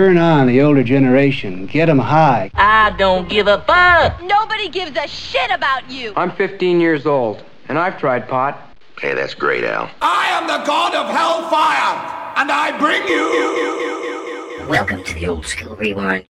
turn on the older generation. Get them high. I don't give a fuck. Nobody gives a shit about you. I'm 15 years old, and I've tried pot. Hey, that's great, Al. I am the god of hellfire, and I bring you. Welcome to the old school rewind.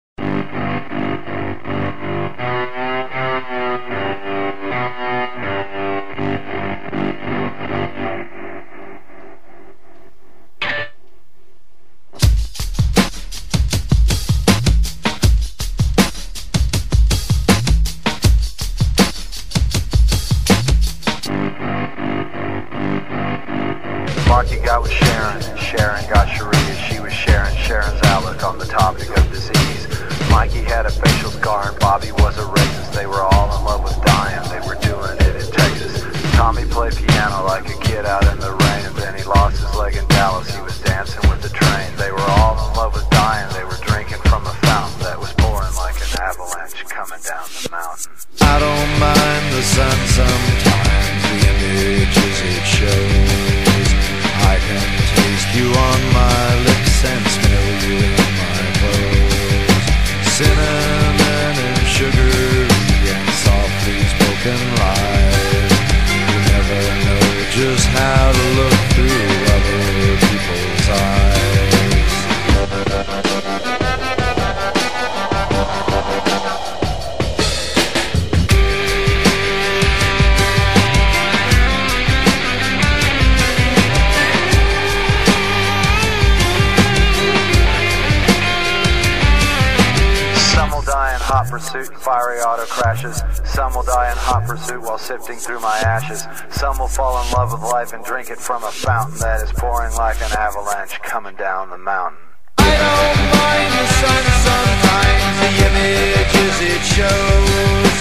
Fiery auto crashes. Some will die in hot pursuit while sifting through my ashes. Some will fall in love with life and drink it from a fountain that is pouring like an avalanche coming down the mountain. I don't mind the sun sometimes, the images it shows.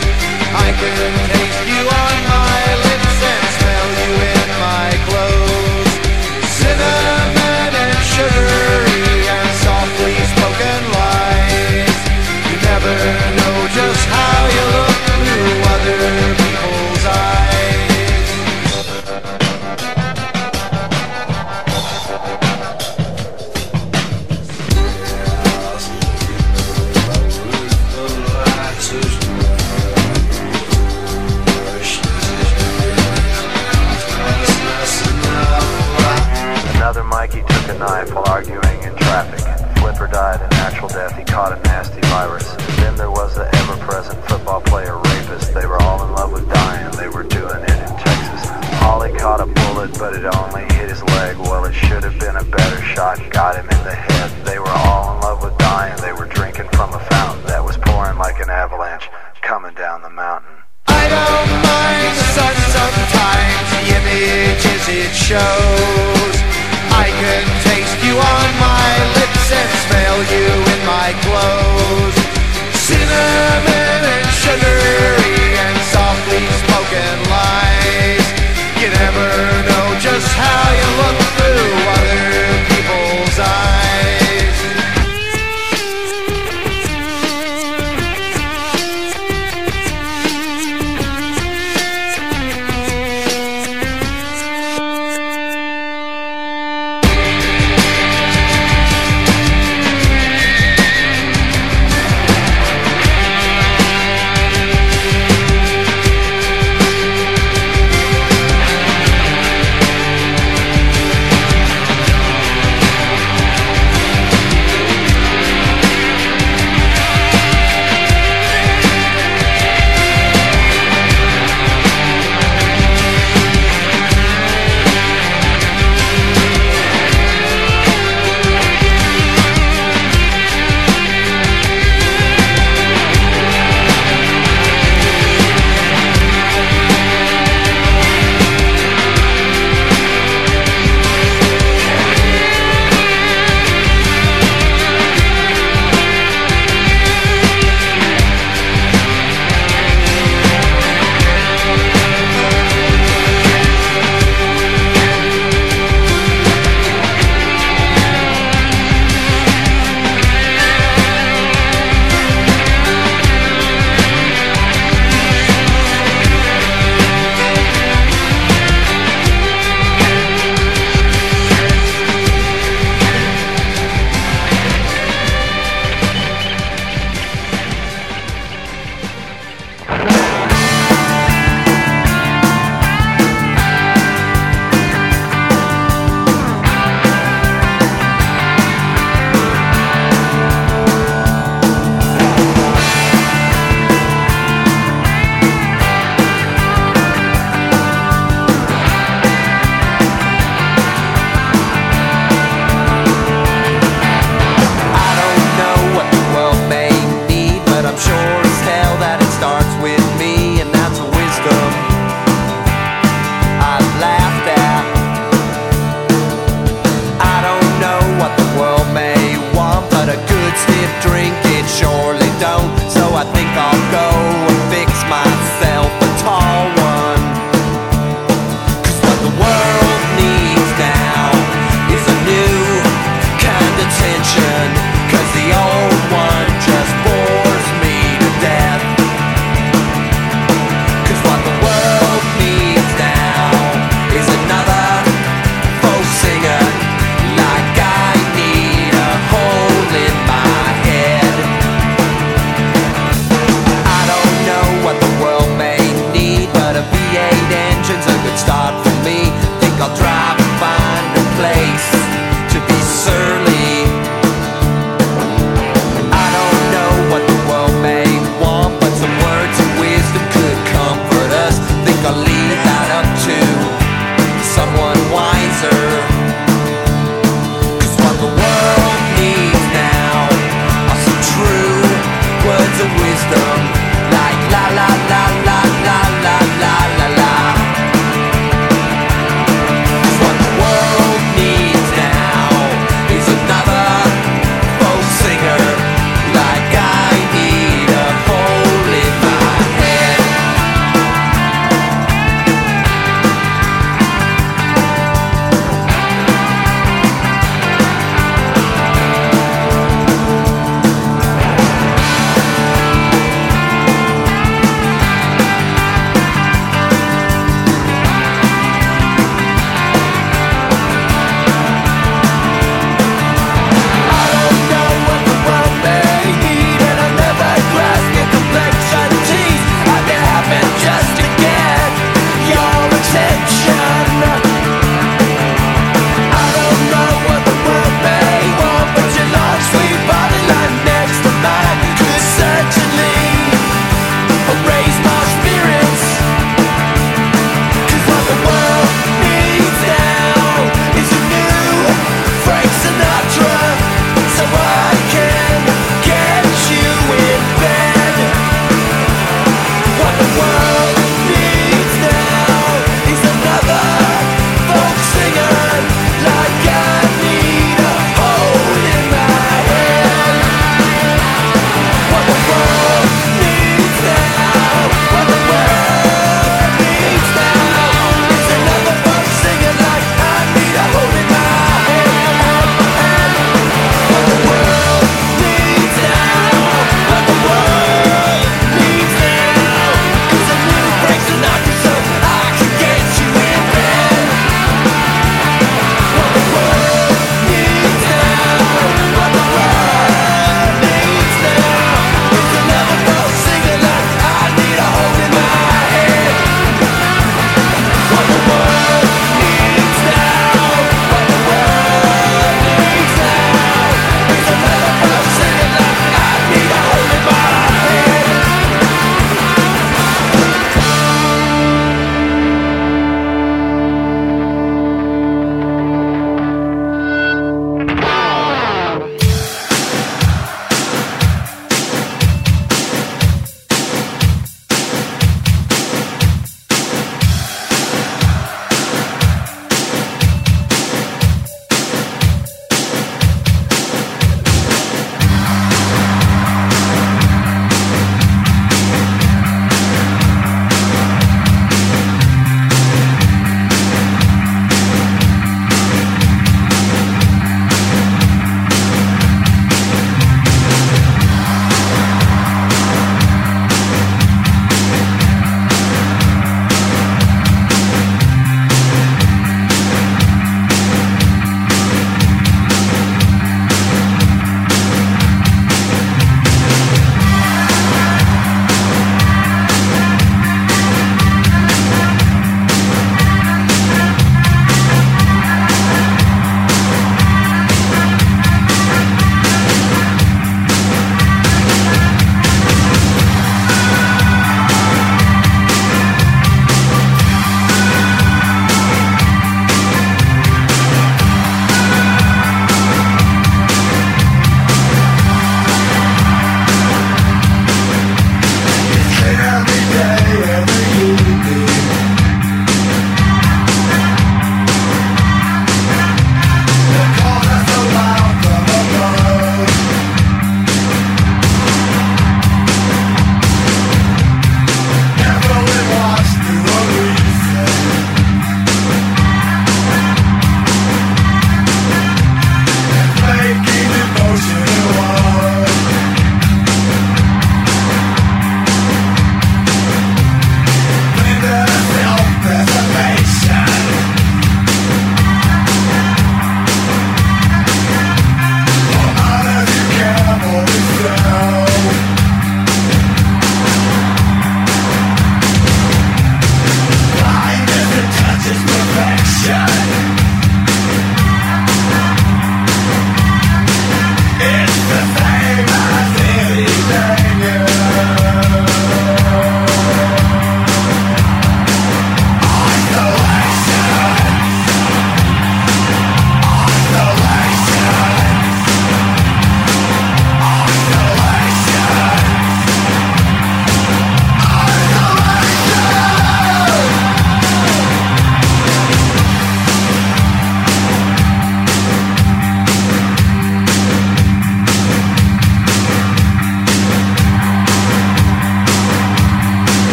I can taste you on my lips and smell you in my clothes. Cinnamon and sugary and softly spoken lies. You never Another Mikey took a knife while arguing in traffic. Flipper died natural death. He caught a nasty virus. Then there was the ever-present football player rapist. They were all in love with dying. They were doing it in Texas. Ollie caught a bullet, but it only hit his leg. Well, it should have been a better shot. Got him in the head. They were all in love with dying. They were drinking from a fountain that was pouring like an avalanche coming down the mountain. I don't mind the sun sometimes, the images it shows. I can taste you on my lips and smell you in my clothes. Cinnamon and sugary and softly spoken lies. You never know just how you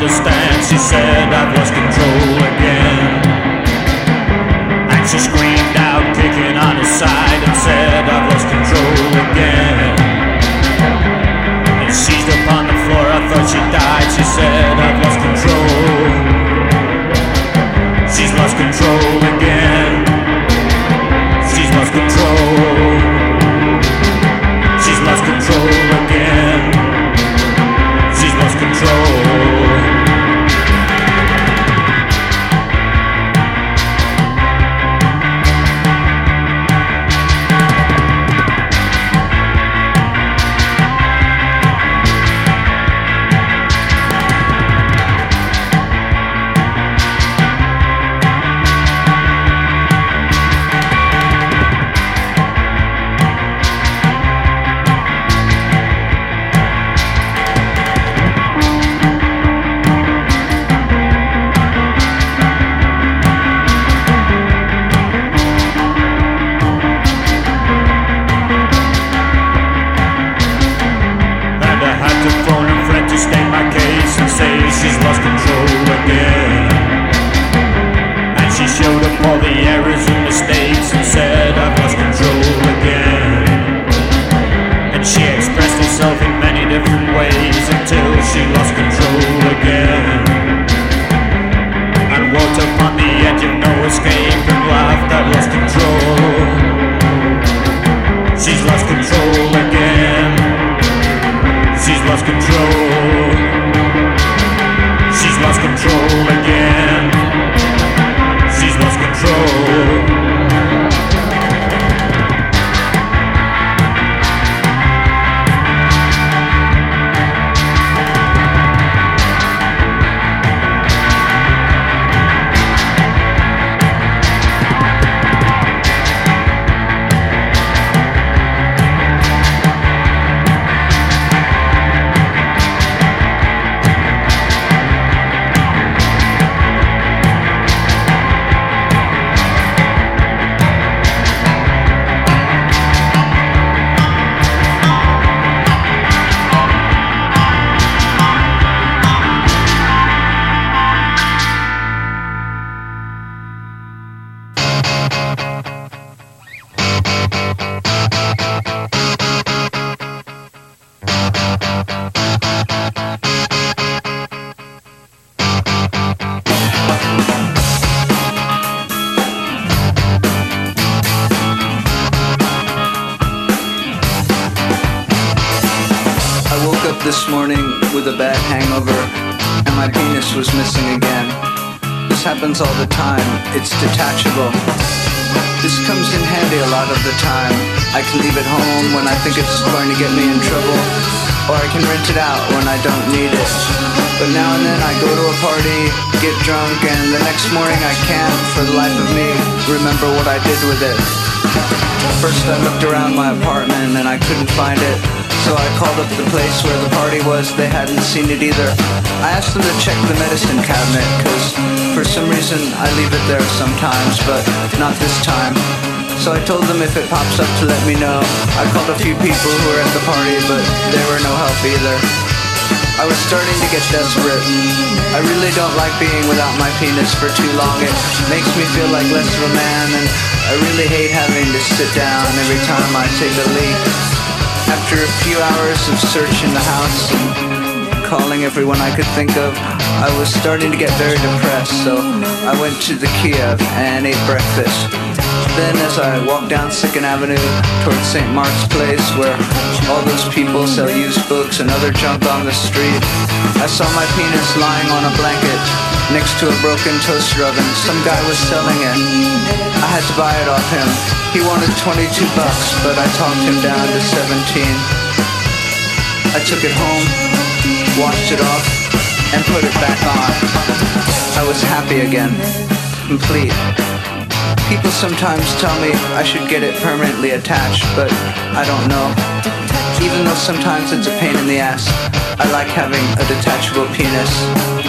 understand. She said I've lost place where the party was, they hadn't seen it either. I asked them to check the medicine cabinet, cause for some reason I leave it there sometimes, but not this time. So I told them if it pops up to let me know. I called a few people who were at the party, but they were no help either. I was starting to get desperate. I really don't like being without my penis for too long. It makes me feel like less of a man, and I really hate having to sit down every time I take a leak. After a few hours of searching the house and calling everyone I could think of, I was starting to get very depressed, so I went to the Kiev and ate breakfast. Then as I walked down Second Avenue towards St. Mark's Place where all those people sell used books and other junk on the street, I saw my penis lying on a blanket next to a broken toaster oven. Some guy was selling it. I had to buy it off him. He wanted 22 bucks, but I talked him down to 17. I took it home washed it off, and put it back on. I was happy again, complete. People sometimes tell me I should get it permanently attached, but I don't know. Even though sometimes it's a pain in the ass, I like having a detachable penis.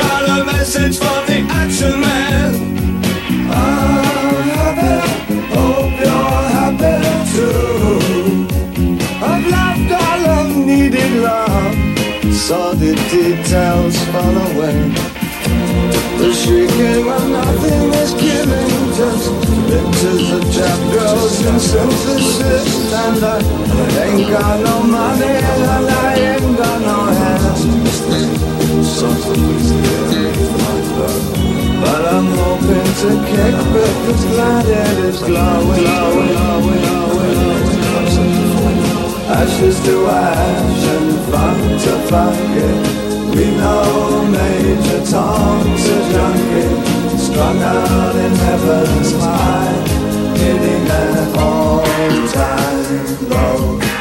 Got a message from the action man. I'm happy, hope you're happy too. I've laughed all I've needed love. Saw the details fall away. The shrieking when nothing is killing Just pictures of trap girls and synthesis And I ain't got no money and I ain't got no hands But I'm hoping to kick back this planet is glowing. Ashes to ash and to We know Major Tom's a junkie Strung out in heaven's high all-time low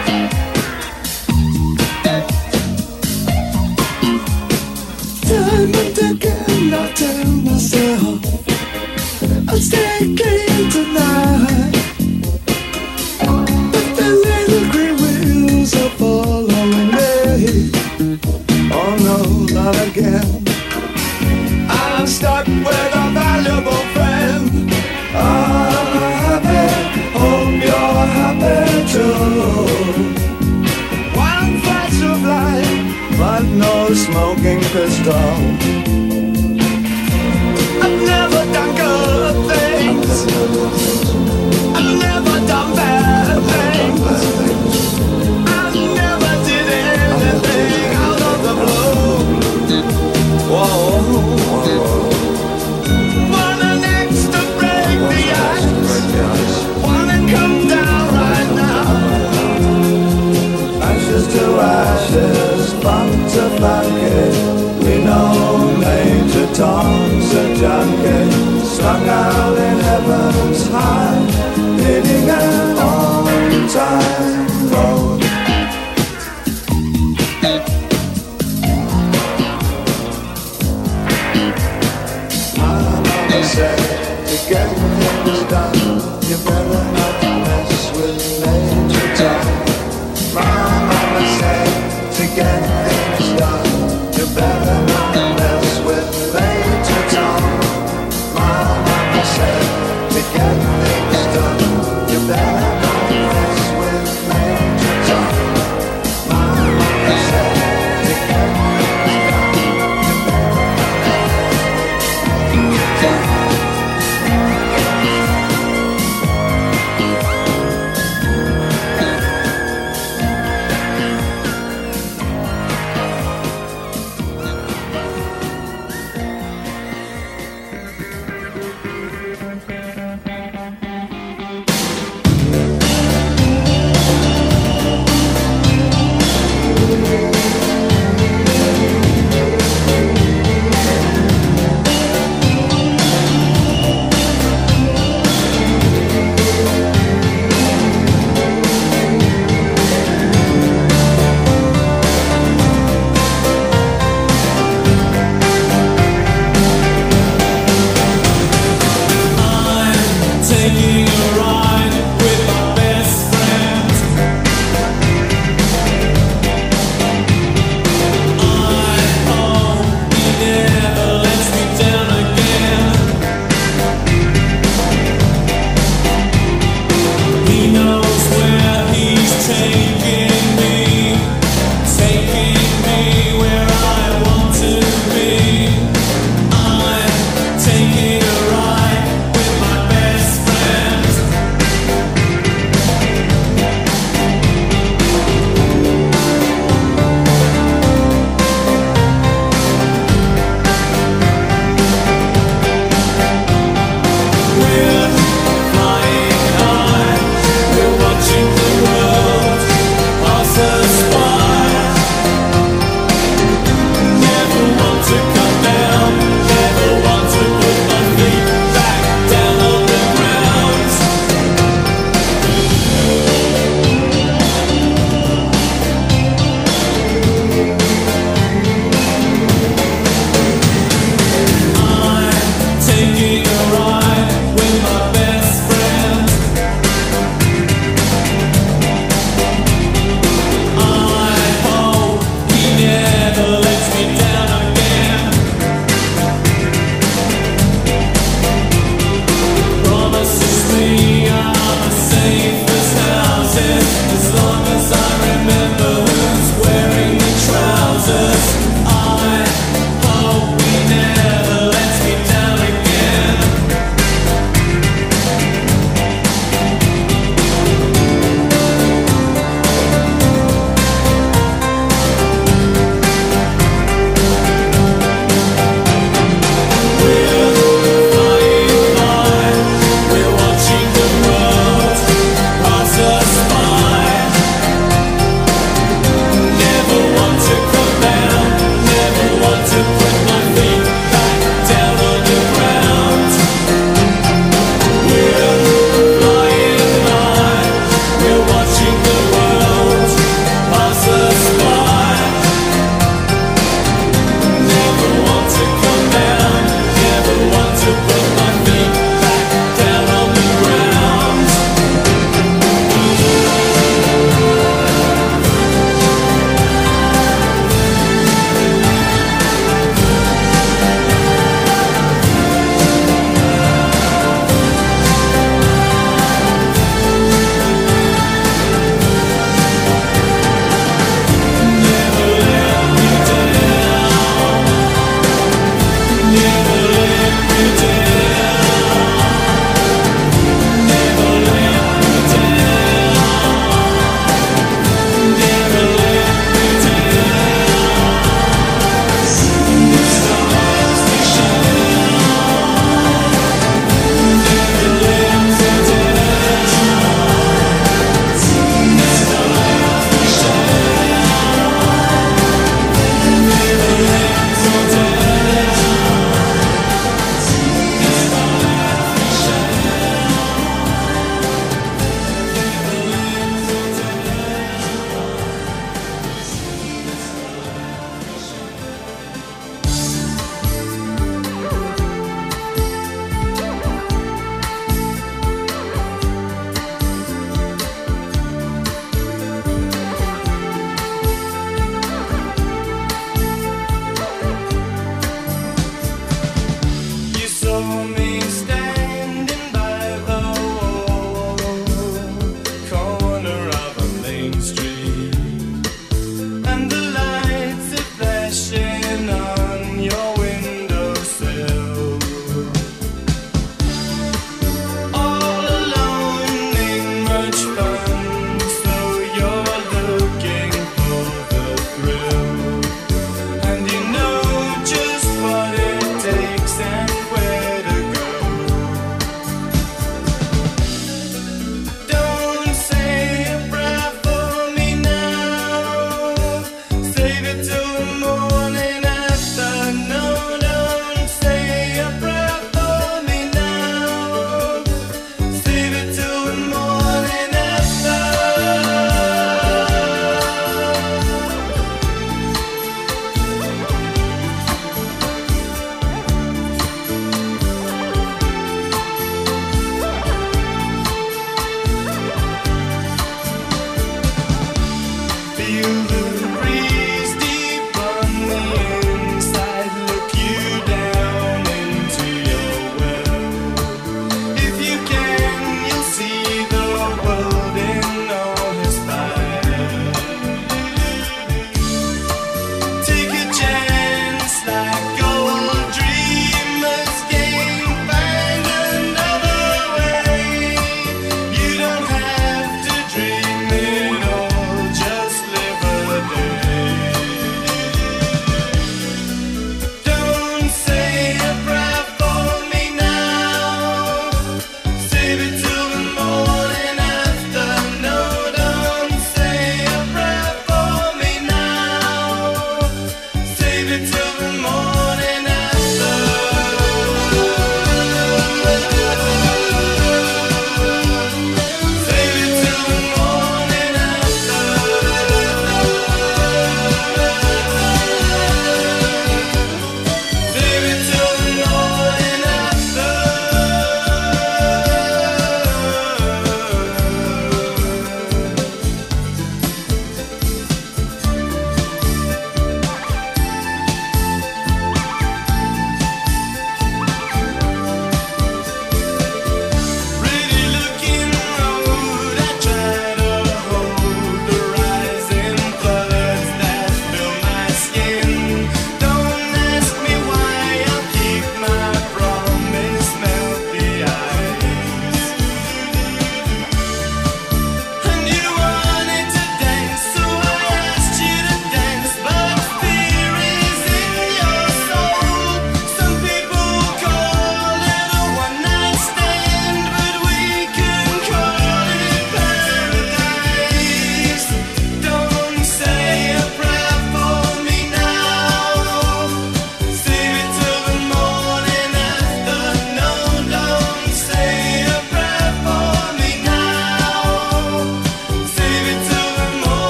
Tonight But the little green wheels are following me Oh no, not again I'm stuck with a valuable friend I'm happy, hope you're happy too One flash of light, but no smoking pistol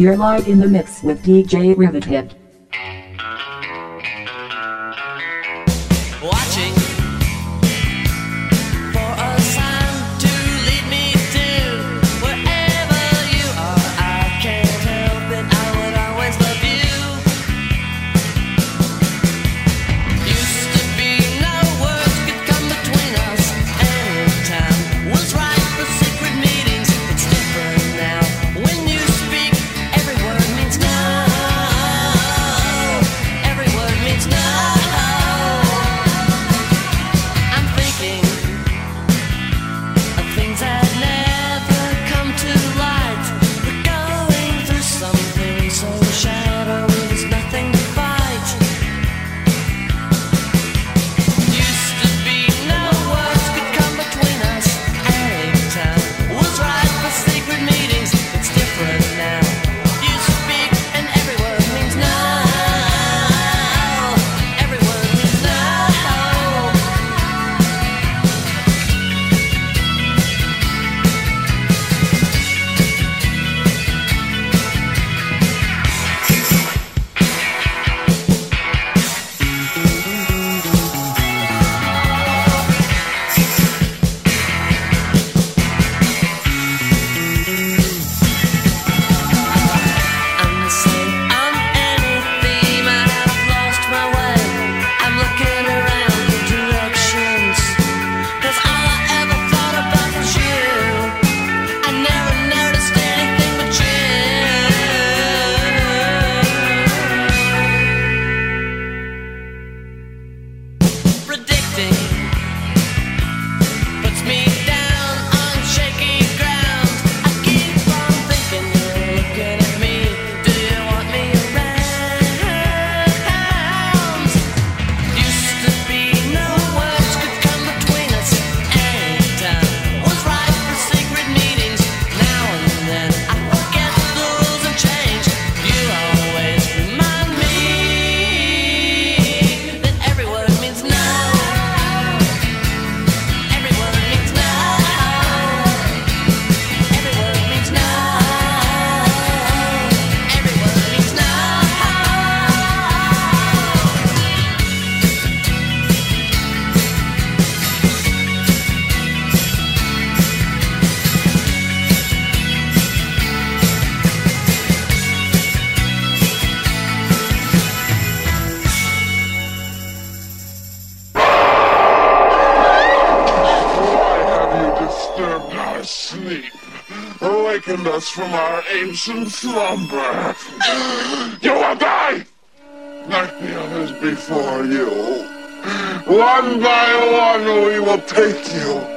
You're live in the mix with DJ Rivethead. slumber. you will die like the others before you. One by one, we will take you